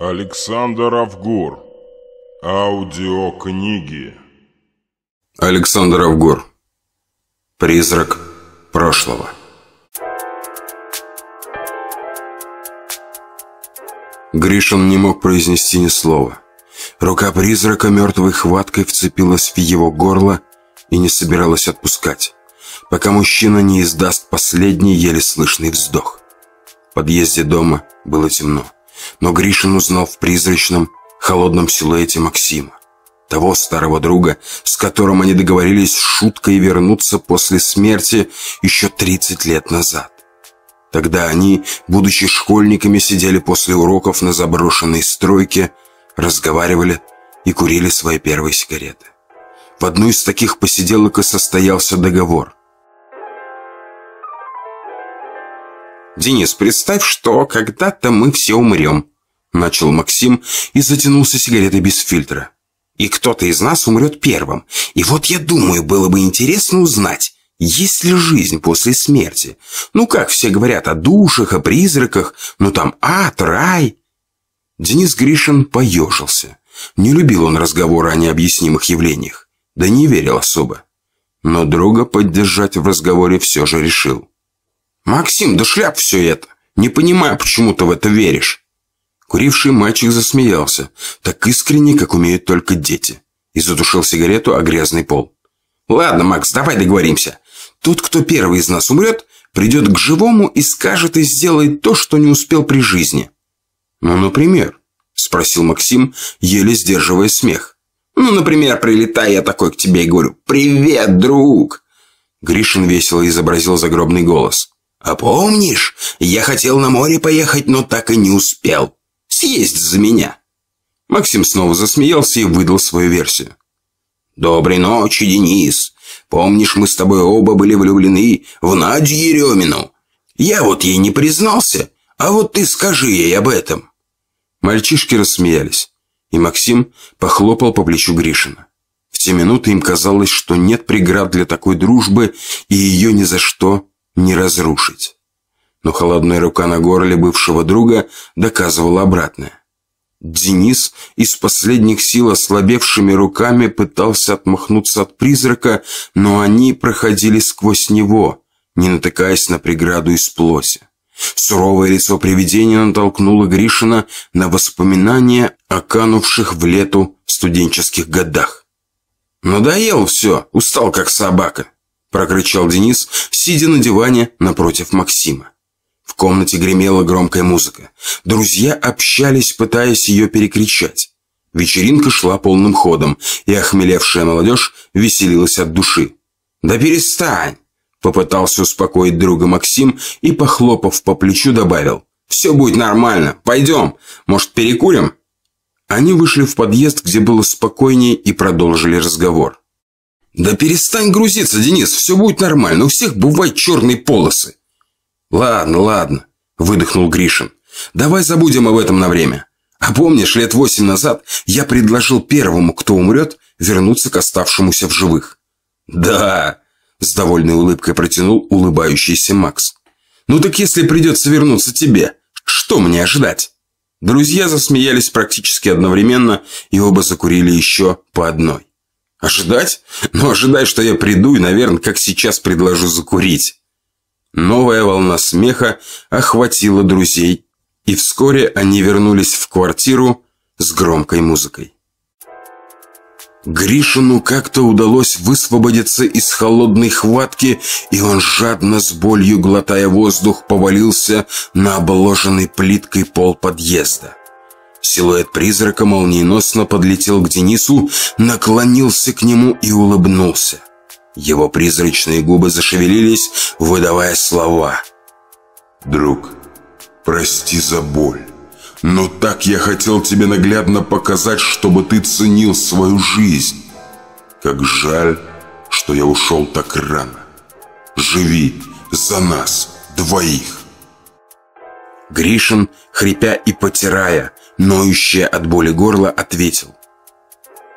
Александр Авгур. Аудиокниги. Александр Авгур. Призрак прошлого. Гришин не мог произнести ни слова. Рука призрака мертвой хваткой вцепилась в его горло и не собиралась отпускать, пока мужчина не издаст последний еле слышный вздох. В подъезде дома было темно, но Гришин узнал в призрачном, холодном силуэте Максима, того старого друга, с которым они договорились шуткой вернуться после смерти еще 30 лет назад. Тогда они, будучи школьниками, сидели после уроков на заброшенной стройке, разговаривали и курили свои первые сигареты. В одну из таких посиделок и состоялся договор. «Денис, представь, что когда-то мы все умрем», — начал Максим и затянулся сигаретой без фильтра. «И кто-то из нас умрет первым. И вот я думаю, было бы интересно узнать, есть ли жизнь после смерти? Ну, как все говорят о душах, о призраках, ну там ад, рай. Денис Гришин поежился. Не любил он разговоры о необъяснимых явлениях. Да не верил особо. Но друга поддержать в разговоре все же решил. «Максим, да шляп все это! Не понимаю, почему ты в это веришь!» Куривший мальчик засмеялся, так искренне, как умеют только дети, и задушил сигарету о грязный пол. «Ладно, Макс, давай договоримся. Тот, кто первый из нас умрет, придет к живому и скажет и сделает то, что не успел при жизни. Ну, например, спросил Максим, еле сдерживая смех. Ну, например, прилетаю я такой к тебе и говорю «Привет, друг!» Гришин весело изобразил загробный голос. «А помнишь, я хотел на море поехать, но так и не успел. Съесть за меня!» Максим снова засмеялся и выдал свою версию. «Доброй ночи, Денис. Помнишь, мы с тобой оба были влюблены в Надю Еремину? Я вот ей не признался, а вот ты скажи ей об этом». Мальчишки рассмеялись, и Максим похлопал по плечу Гришина. В те минуты им казалось, что нет преград для такой дружбы, и ее ни за что не разрушить. Но холодная рука на горле бывшего друга доказывала обратное. Денис из последних сил ослабевшими руками пытался отмахнуться от призрака, но они проходили сквозь него, не натыкаясь на преграду из плоти. Суровое лицо привидения натолкнуло Гришина на воспоминания о канувших в лету студенческих годах. «Надоел все, устал как собака», – прокричал Денис, сидя на диване напротив Максима. В комнате гремела громкая музыка. Друзья общались, пытаясь ее перекричать. Вечеринка шла полным ходом, и охмелевшая молодежь веселилась от души. «Да перестань!» Попытался успокоить друга Максим и, похлопав по плечу, добавил. «Все будет нормально. Пойдем. Может, перекурим?» Они вышли в подъезд, где было спокойнее, и продолжили разговор. «Да перестань грузиться, Денис. Все будет нормально. У всех бывают черные полосы. «Ладно, ладно», – выдохнул Гришин. «Давай забудем об этом на время. А помнишь, лет восемь назад я предложил первому, кто умрет, вернуться к оставшемуся в живых?» «Да», – с довольной улыбкой протянул улыбающийся Макс. «Ну так если придется вернуться тебе, что мне ожидать?» Друзья засмеялись практически одновременно и оба закурили еще по одной. «Ожидать? Ну, ожидай, что я приду и, наверное, как сейчас предложу закурить». Новая волна смеха охватила друзей, и вскоре они вернулись в квартиру с громкой музыкой. Гришину как-то удалось высвободиться из холодной хватки, и он жадно с болью, глотая воздух, повалился на обложенный плиткой пол подъезда. Силуэт призрака молниеносно подлетел к Денису, наклонился к нему и улыбнулся. Его призрачные губы зашевелились, выдавая слова. «Друг, прости за боль, но так я хотел тебе наглядно показать, чтобы ты ценил свою жизнь. Как жаль, что я ушел так рано. Живи за нас двоих». Гришин, хрипя и потирая, ноющее от боли горло, ответил.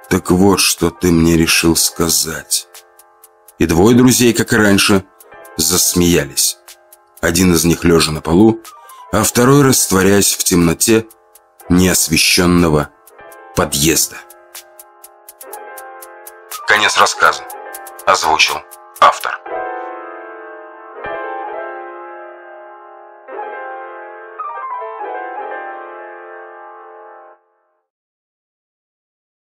«Так вот, что ты мне решил сказать». И двое друзей, как и раньше, засмеялись. Один из них лежа на полу, а второй растворяясь в темноте неосвещенного подъезда. Конец рассказа. Озвучил автор.